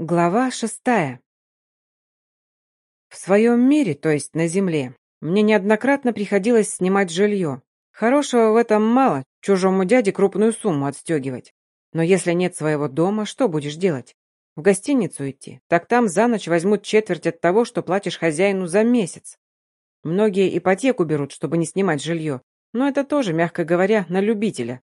Глава шестая. В своем мире, то есть на Земле, мне неоднократно приходилось снимать жилье. Хорошего в этом мало, чужому дяде крупную сумму отстегивать. Но если нет своего дома, что будешь делать? В гостиницу идти? Так там за ночь возьмут четверть от того, что платишь хозяину за месяц. Многие ипотеку берут, чтобы не снимать жилье. Но это тоже, мягко говоря, на любителя.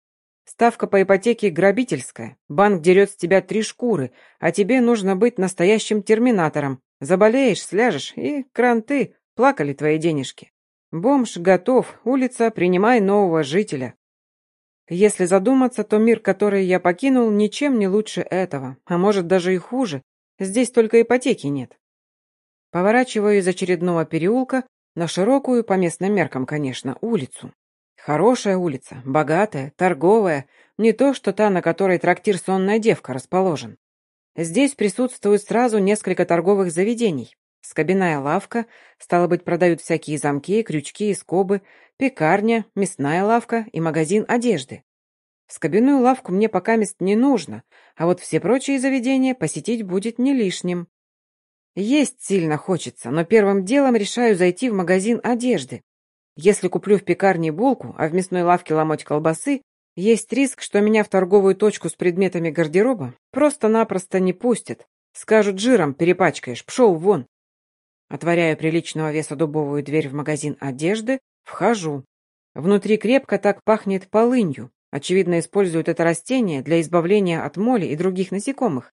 Ставка по ипотеке грабительская. Банк дерет с тебя три шкуры, а тебе нужно быть настоящим терминатором. Заболеешь, сляжешь, и кранты, плакали твои денежки. Бомж готов, улица, принимай нового жителя. Если задуматься, то мир, который я покинул, ничем не лучше этого, а может даже и хуже. Здесь только ипотеки нет. Поворачиваю из очередного переулка на широкую, по местным меркам, конечно, улицу. Хорошая улица, богатая, торговая, не то, что та, на которой трактир «Сонная девка» расположен. Здесь присутствует сразу несколько торговых заведений. Скобяная лавка, стало быть, продают всякие замки, крючки и скобы, пекарня, мясная лавка и магазин одежды. Скобяную лавку мне пока мест не нужно, а вот все прочие заведения посетить будет не лишним. Есть сильно хочется, но первым делом решаю зайти в магазин одежды. Если куплю в пекарне булку, а в мясной лавке ломоть колбасы, есть риск, что меня в торговую точку с предметами гардероба просто-напросто не пустят. Скажут, жиром перепачкаешь, пшел вон. Отворяю приличного веса дубовую дверь в магазин одежды, вхожу. Внутри крепко так пахнет полынью. Очевидно, используют это растение для избавления от моли и других насекомых.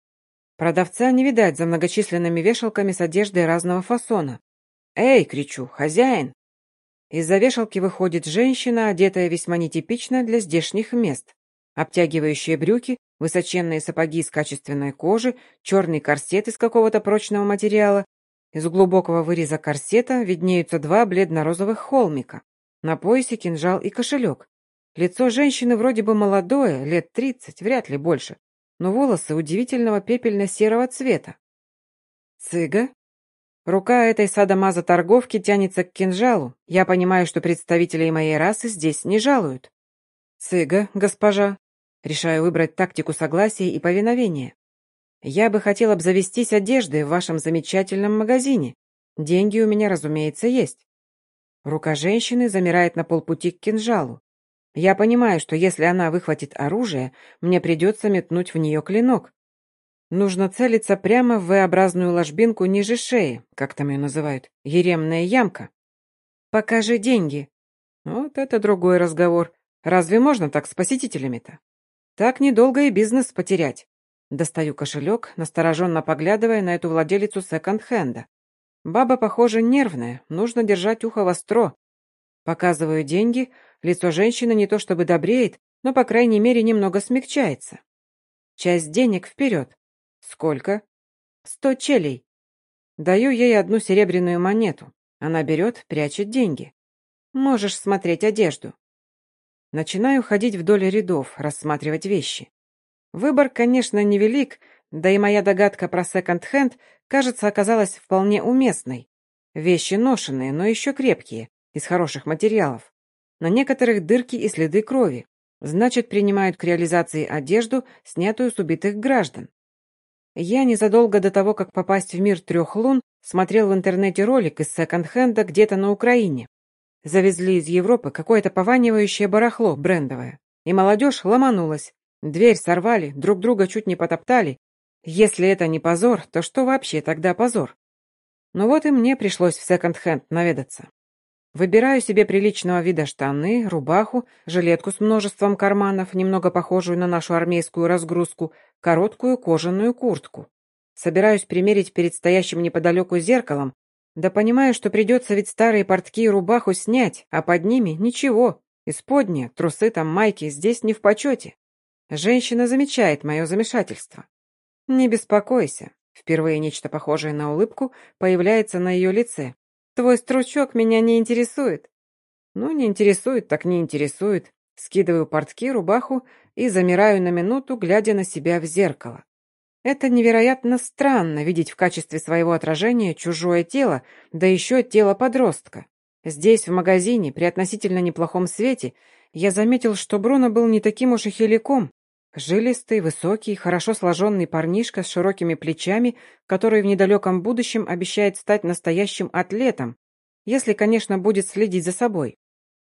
Продавца не видать за многочисленными вешалками с одеждой разного фасона. «Эй!» — кричу. «Хозяин!» Из-за вешалки выходит женщина, одетая весьма нетипично для здешних мест. Обтягивающие брюки, высоченные сапоги из качественной кожи, черный корсет из какого-то прочного материала. Из глубокого выреза корсета виднеются два бледно-розовых холмика. На поясе кинжал и кошелек. Лицо женщины вроде бы молодое, лет тридцать, вряд ли больше, но волосы удивительного пепельно-серого цвета. «Цыга?» Рука этой садомаза-торговки тянется к кинжалу. Я понимаю, что представителей моей расы здесь не жалуют. Цыга, госпожа. Решаю выбрать тактику согласия и повиновения. Я бы хотел обзавестись одеждой в вашем замечательном магазине. Деньги у меня, разумеется, есть. Рука женщины замирает на полпути к кинжалу. Я понимаю, что если она выхватит оружие, мне придется метнуть в нее клинок. Нужно целиться прямо в V-образную ложбинку ниже шеи, как там ее называют, еремная ямка. Покажи деньги. Вот это другой разговор. Разве можно так с посетителями-то? Так недолго и бизнес потерять. Достаю кошелек, настороженно поглядывая на эту владелицу секонд-хенда. Баба, похоже, нервная, нужно держать ухо востро. Показываю деньги, лицо женщины не то чтобы добреет, но, по крайней мере, немного смягчается. Часть денег вперед. «Сколько?» «Сто челей». Даю ей одну серебряную монету. Она берет, прячет деньги. Можешь смотреть одежду. Начинаю ходить вдоль рядов, рассматривать вещи. Выбор, конечно, невелик, да и моя догадка про секонд-хенд, кажется, оказалась вполне уместной. Вещи ношенные, но еще крепкие, из хороших материалов. На некоторых дырки и следы крови. Значит, принимают к реализации одежду, снятую с убитых граждан. Я незадолго до того, как попасть в мир трех лун, смотрел в интернете ролик из секонд-хенда где-то на Украине. Завезли из Европы какое-то пованивающее барахло брендовое. И молодежь ломанулась. Дверь сорвали, друг друга чуть не потоптали. Если это не позор, то что вообще тогда позор? Ну вот и мне пришлось в секонд-хенд наведаться. Выбираю себе приличного вида штаны, рубаху, жилетку с множеством карманов, немного похожую на нашу армейскую разгрузку, короткую кожаную куртку. Собираюсь примерить перед стоящим неподалеку зеркалом, да понимаю, что придется ведь старые портки и рубаху снять, а под ними ничего. Исподние, трусы там, майки здесь не в почете. Женщина замечает мое замешательство. Не беспокойся. Впервые нечто похожее на улыбку появляется на ее лице. Твой стручок меня не интересует. Ну, не интересует, так не интересует. Скидываю портки, рубаху и замираю на минуту, глядя на себя в зеркало. Это невероятно странно видеть в качестве своего отражения чужое тело, да еще тело подростка. Здесь, в магазине, при относительно неплохом свете, я заметил, что Бруно был не таким уж и хиликом. Жилистый, высокий, хорошо сложенный парнишка с широкими плечами, который в недалеком будущем обещает стать настоящим атлетом, если, конечно, будет следить за собой.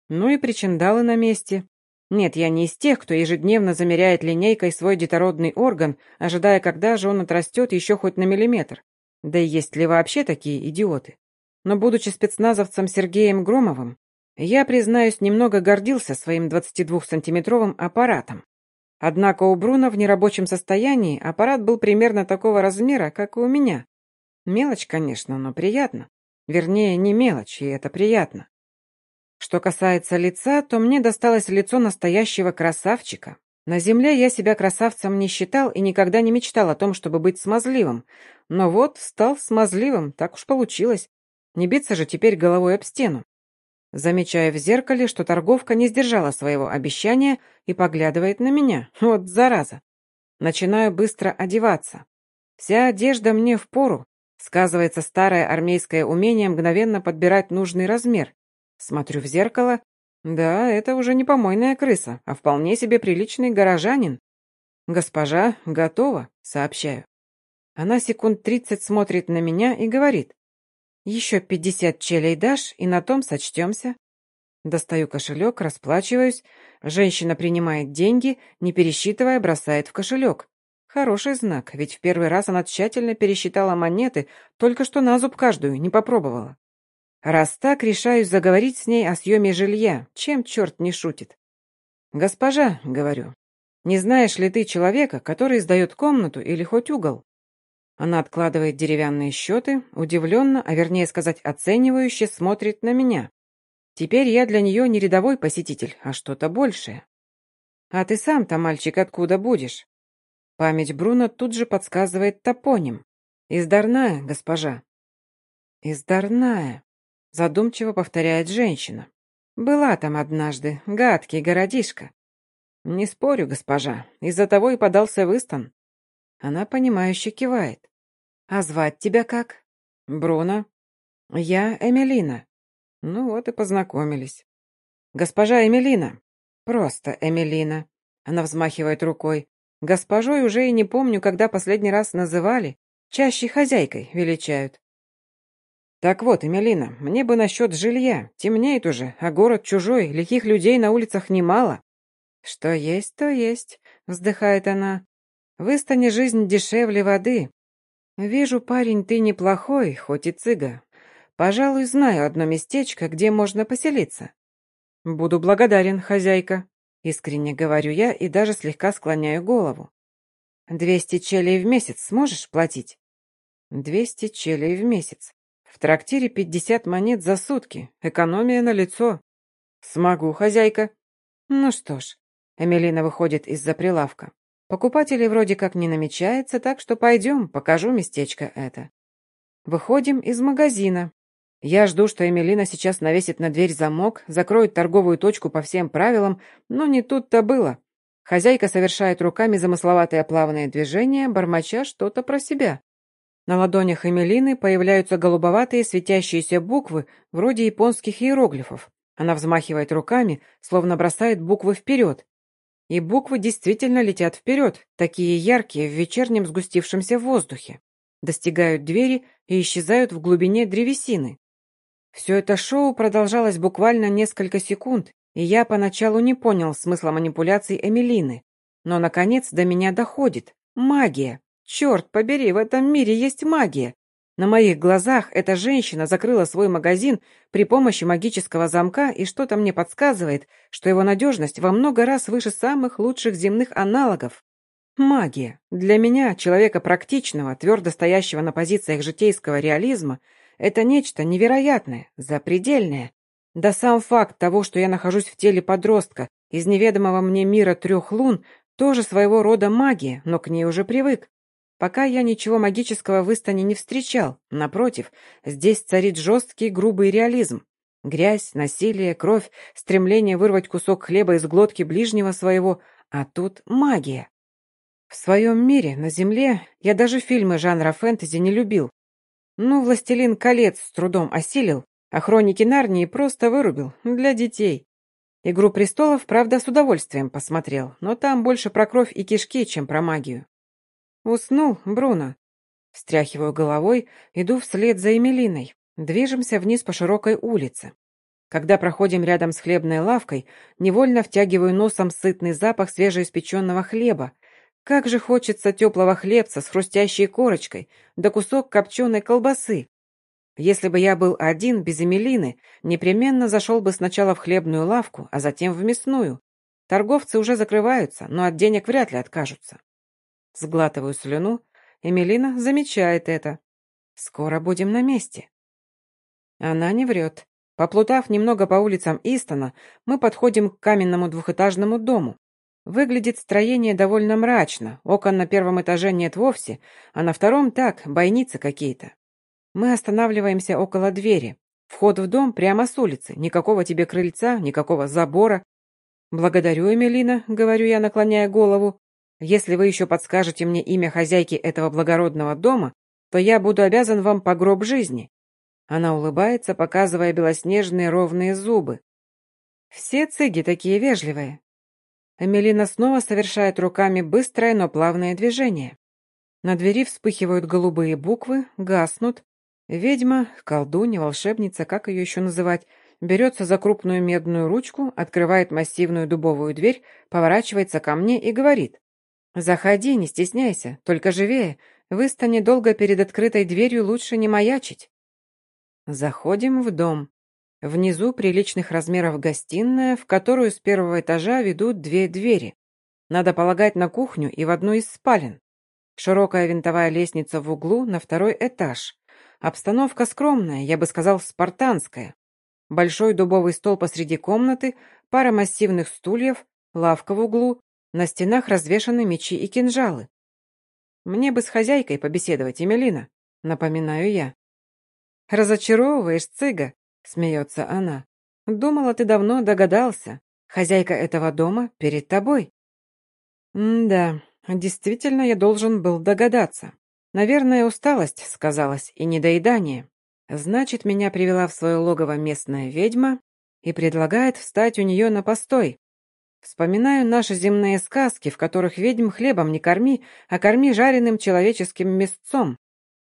Ну и причиндалы на месте. Нет, я не из тех, кто ежедневно замеряет линейкой свой детородный орган, ожидая, когда же он отрастет еще хоть на миллиметр. Да и есть ли вообще такие идиоты? Но будучи спецназовцем Сергеем Громовым, я, признаюсь, немного гордился своим 22-сантиметровым аппаратом. Однако у Бруно в нерабочем состоянии аппарат был примерно такого размера, как и у меня. Мелочь, конечно, но приятно. Вернее, не мелочь, и это приятно. Что касается лица, то мне досталось лицо настоящего красавчика. На земле я себя красавцем не считал и никогда не мечтал о том, чтобы быть смазливым. Но вот стал смазливым, так уж получилось. Не биться же теперь головой об стену. Замечая в зеркале, что торговка не сдержала своего обещания и поглядывает на меня. Вот зараза. Начинаю быстро одеваться. Вся одежда мне в пору. Сказывается старое армейское умение мгновенно подбирать нужный размер. Смотрю в зеркало. Да, это уже не помойная крыса, а вполне себе приличный горожанин. «Госпожа, готова», — сообщаю. Она секунд тридцать смотрит на меня и говорит. Еще пятьдесят челей дашь, и на том сочтемся. Достаю кошелек, расплачиваюсь. Женщина принимает деньги, не пересчитывая, бросает в кошелек. Хороший знак, ведь в первый раз она тщательно пересчитала монеты, только что на зуб каждую, не попробовала. Раз так, решаюсь заговорить с ней о съеме жилья, чем черт не шутит. «Госпожа», — говорю, — «не знаешь ли ты человека, который сдает комнату или хоть угол?» Она откладывает деревянные счеты, удивленно, а вернее сказать оценивающе, смотрит на меня. Теперь я для нее не рядовой посетитель, а что-то большее. А ты сам-то, мальчик, откуда будешь? Память Бруно тут же подсказывает топоним. Издарная, госпожа. Издарная, задумчиво повторяет женщина. Была там однажды, гадкий городишко. Не спорю, госпожа, из-за того и подался в Истон. Она, понимающе кивает. «А звать тебя как?» «Бруно». «Я Эмилина». Ну вот и познакомились. «Госпожа Эмилина». «Просто Эмилина». Она взмахивает рукой. «Госпожой уже и не помню, когда последний раз называли. Чаще хозяйкой величают». «Так вот, Эмилина, мне бы насчет жилья. Темнеет уже, а город чужой, лихих людей на улицах немало». «Что есть, то есть», — вздыхает она. «В Истане жизнь дешевле воды. «Вижу, парень, ты неплохой, хоть и цыга. Пожалуй, знаю одно местечко, где можно поселиться». «Буду благодарен, хозяйка», — искренне говорю я и даже слегка склоняю голову. «Двести челей в месяц сможешь платить?» «Двести челей в месяц. В трактире пятьдесят монет за сутки. Экономия на лицо. «Смогу, хозяйка». «Ну что ж». Эмилина выходит из-за прилавка. Покупателей вроде как не намечается, так что пойдем, покажу местечко это. Выходим из магазина. Я жду, что Эмилина сейчас навесит на дверь замок, закроет торговую точку по всем правилам, но не тут-то было. Хозяйка совершает руками замысловатые плавные движения, бормоча что-то про себя. На ладонях Эмилины появляются голубоватые светящиеся буквы, вроде японских иероглифов. Она взмахивает руками, словно бросает буквы вперед, и буквы действительно летят вперед, такие яркие в вечернем сгустившемся воздухе. Достигают двери и исчезают в глубине древесины. Все это шоу продолжалось буквально несколько секунд, и я поначалу не понял смысла манипуляций Эмилины. Но, наконец, до меня доходит. Магия! Черт побери, в этом мире есть магия! На моих глазах эта женщина закрыла свой магазин при помощи магического замка, и что-то мне подсказывает, что его надежность во много раз выше самых лучших земных аналогов. Магия. Для меня, человека практичного, твердо стоящего на позициях житейского реализма, это нечто невероятное, запредельное. Да сам факт того, что я нахожусь в теле подростка из неведомого мне мира трех лун, тоже своего рода магия, но к ней уже привык. Пока я ничего магического в Истане не встречал. Напротив, здесь царит жесткий грубый реализм. Грязь, насилие, кровь, стремление вырвать кусок хлеба из глотки ближнего своего, а тут магия. В своем мире, на Земле, я даже фильмы жанра фэнтези не любил. Ну, «Властелин колец» с трудом осилил, а «Хроники Нарнии» просто вырубил, для детей. «Игру престолов», правда, с удовольствием посмотрел, но там больше про кровь и кишки, чем про магию. «Уснул, Бруно». Встряхиваю головой, иду вслед за Эмилиной. Движемся вниз по широкой улице. Когда проходим рядом с хлебной лавкой, невольно втягиваю носом сытный запах свежеиспеченного хлеба. Как же хочется теплого хлебца с хрустящей корочкой, да кусок копченой колбасы. Если бы я был один, без Эмилины, непременно зашел бы сначала в хлебную лавку, а затем в мясную. Торговцы уже закрываются, но от денег вряд ли откажутся. Сглатываю слюну, Эмилина замечает это. Скоро будем на месте. Она не врет. Поплутав немного по улицам Истона, мы подходим к каменному двухэтажному дому. Выглядит строение довольно мрачно, окон на первом этаже нет вовсе, а на втором так, бойницы какие-то. Мы останавливаемся около двери. Вход в дом прямо с улицы, никакого тебе крыльца, никакого забора. «Благодарю, Эмилина», — говорю я, наклоняя голову. «Если вы еще подскажете мне имя хозяйки этого благородного дома, то я буду обязан вам по гроб жизни». Она улыбается, показывая белоснежные ровные зубы. Все цыги такие вежливые. Эмилина снова совершает руками быстрое, но плавное движение. На двери вспыхивают голубые буквы, гаснут. Ведьма, колдунья, волшебница, как ее еще называть, берется за крупную медную ручку, открывает массивную дубовую дверь, поворачивается ко мне и говорит. «Заходи, не стесняйся, только живее. В Истане долго перед открытой дверью лучше не маячить». Заходим в дом. Внизу приличных размеров гостиная, в которую с первого этажа ведут две двери. Надо полагать на кухню и в одну из спален. Широкая винтовая лестница в углу на второй этаж. Обстановка скромная, я бы сказал, спартанская. Большой дубовый стол посреди комнаты, пара массивных стульев, лавка в углу, на стенах развешаны мечи и кинжалы. Мне бы с хозяйкой побеседовать, Эмилина, напоминаю я. «Разочаровываешь, цыга», — смеется она. «Думала, ты давно догадался. Хозяйка этого дома перед тобой». «Да, действительно, я должен был догадаться. Наверное, усталость сказалась и недоедание. Значит, меня привела в свое логово местная ведьма и предлагает встать у нее на постой. Вспоминаю наши земные сказки, в которых ведьм хлебом не корми, а корми жареным человеческим мясцом.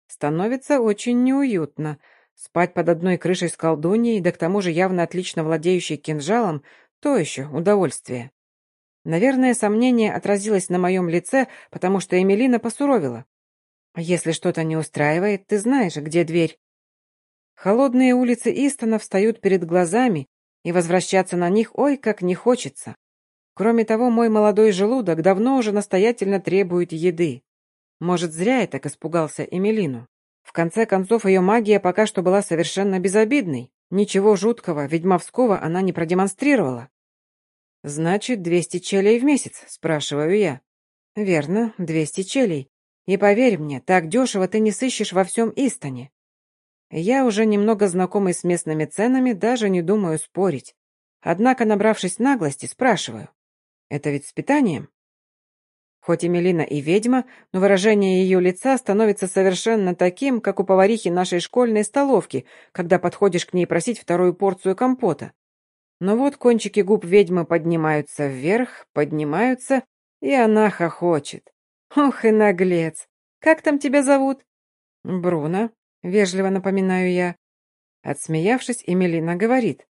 Становится очень неуютно, Спать под одной крышей с колдуньей, да к тому же явно отлично владеющей кинжалом, то еще удовольствие. Наверное, сомнение отразилось на моем лице, потому что Эмилина посуровила. «Если что-то не устраивает, ты знаешь, где дверь». Холодные улицы Истона встают перед глазами, и возвращаться на них ой как не хочется. Кроме того, мой молодой желудок давно уже настоятельно требует еды. Может, зря я так испугался Эмилину. В конце концов, ее магия пока что была совершенно безобидной. Ничего жуткого, ведьмовского она не продемонстрировала. «Значит, двести челей в месяц?» – спрашиваю я. «Верно, двести челей. И поверь мне, так дешево ты не сыщешь во всем Истоне. Я уже немного знакомый с местными ценами, даже не думаю спорить. Однако, набравшись наглости, спрашиваю. Это ведь с питанием? Хоть Эмилина и ведьма, но выражение ее лица становится совершенно таким, как у поварихи нашей школьной столовки, когда подходишь к ней просить вторую порцию компота. Но вот кончики губ ведьмы поднимаются вверх, поднимаются, и она хохочет. «Ох и наглец! Как там тебя зовут?» «Бруно», — вежливо напоминаю я. Отсмеявшись, Эмилина говорит.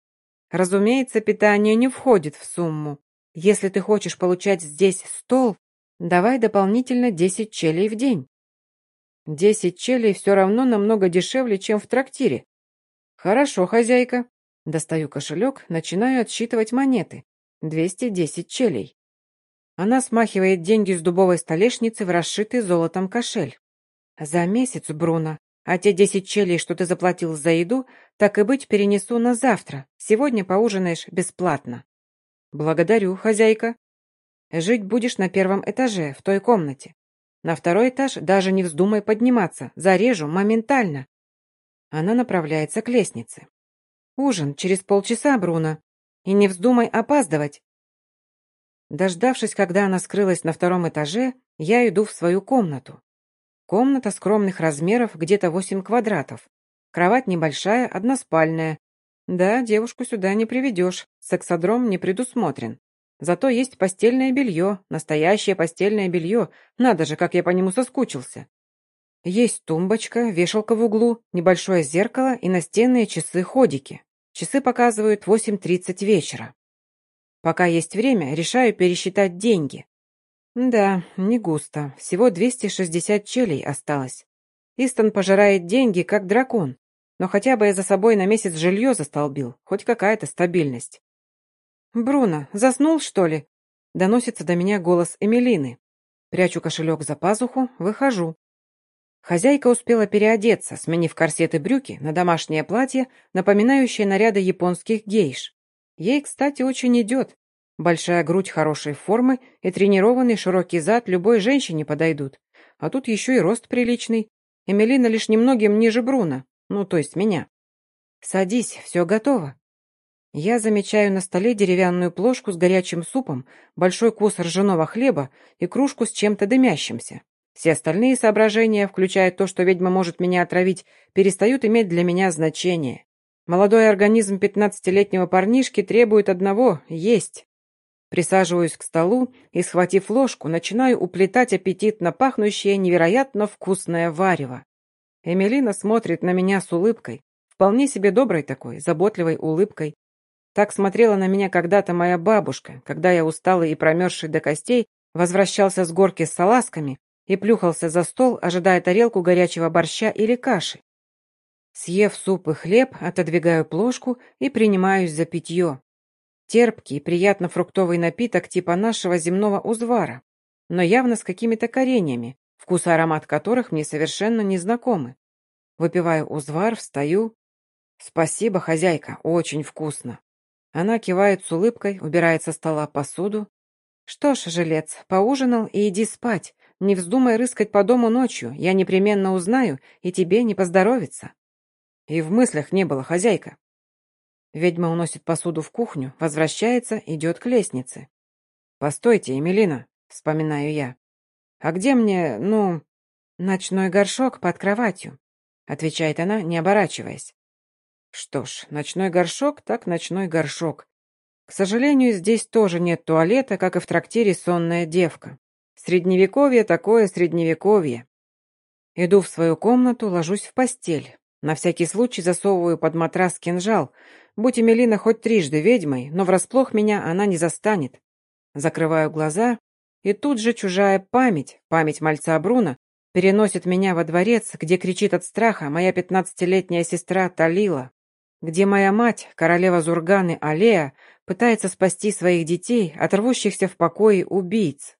«Разумеется, питание не входит в сумму. Если ты хочешь получать здесь стол, Давай дополнительно десять челей в день. Десять челей все равно намного дешевле, чем в трактире. Хорошо, хозяйка. Достаю кошелек, начинаю отсчитывать монеты. Двести десять челей. Она смахивает деньги с дубовой столешницы в расшитый золотом кошель. За месяц, Бруно. А те десять челей, что ты заплатил за еду, так и быть перенесу на завтра. Сегодня поужинаешь бесплатно. Благодарю, хозяйка. Жить будешь на первом этаже, в той комнате. На второй этаж даже не вздумай подниматься, зарежу моментально. Она направляется к лестнице. Ужин через полчаса, Бруно. И не вздумай опаздывать. Дождавшись, когда она скрылась на втором этаже, я иду в свою комнату. Комната скромных размеров, где-то 8 квадратов. Кровать небольшая, односпальная. Да, девушку сюда не приведешь, сексодром не предусмотрен. Зато есть постельное белье, настоящее постельное белье. Надо же, как я по нему соскучился. Есть тумбочка, вешалка в углу, небольшое зеркало и настенные часы-ходики. Часы показывают 8.30 вечера. Пока есть время, решаю пересчитать деньги. Да, не густо. Всего 260 челей осталось. Истон пожирает деньги, как дракон. Но хотя бы я за собой на месяц жилье застолбил. Хоть какая-то стабильность. «Бруно, заснул, что ли?» Доносится до меня голос Эмилины. Прячу кошелек за пазуху, выхожу. Хозяйка успела переодеться, сменив корсеты брюки на домашнее платье, напоминающее наряды японских гейш. Ей, кстати, очень идет. Большая грудь хорошей формы и тренированный широкий зад любой женщине подойдут. А тут еще и рост приличный. Эмилина лишь немногим ниже Бруна, ну, то есть меня. «Садись, все готово». Я замечаю на столе деревянную плошку с горячим супом, большой кус ржаного хлеба и кружку с чем-то дымящимся. Все остальные соображения, включая то, что ведьма может меня отравить, перестают иметь для меня значение. Молодой организм пятнадцатилетнего парнишки требует одного — есть. Присаживаюсь к столу и, схватив ложку, начинаю уплетать аппетитно пахнущее невероятно вкусное варево. Эмилина смотрит на меня с улыбкой, вполне себе доброй такой, заботливой улыбкой. Так смотрела на меня когда-то моя бабушка, когда я усталый и промерзший до костей возвращался с горки с салазками и плюхался за стол, ожидая тарелку горячего борща или каши. Съев суп и хлеб, отодвигаю плошку и принимаюсь за питье. Терпкий, приятно фруктовый напиток типа нашего земного узвара, но явно с какими-то кореньями, вкус и аромат которых мне совершенно не знакомы. Выпиваю узвар, встаю. «Спасибо, хозяйка, очень вкусно». Она кивает с улыбкой, убирает со стола посуду. «Что ж, жилец, поужинал и иди спать. Не вздумай рыскать по дому ночью, я непременно узнаю, и тебе не поздоровится». И в мыслях не было хозяйка. Ведьма уносит посуду в кухню, возвращается, идет к лестнице. «Постойте, Эмилина», — вспоминаю я. «А где мне, ну...» «Ночной горшок под кроватью», — отвечает она, не оборачиваясь. Что ж, ночной горшок так ночной горшок. К сожалению, здесь тоже нет туалета, как и в трактире «Сонная девка». Средневековье такое средневековье. Иду в свою комнату, ложусь в постель. На всякий случай засовываю под матрас кинжал. Будь Эмилина хоть трижды ведьмой, но врасплох меня она не застанет. Закрываю глаза, и тут же чужая память, память мальца Бруна, переносит меня во дворец, где кричит от страха моя пятнадцатилетняя сестра Талила, где моя мать, королева Зурганы Алея, пытается спасти своих детей от рвущихся в покое убийц.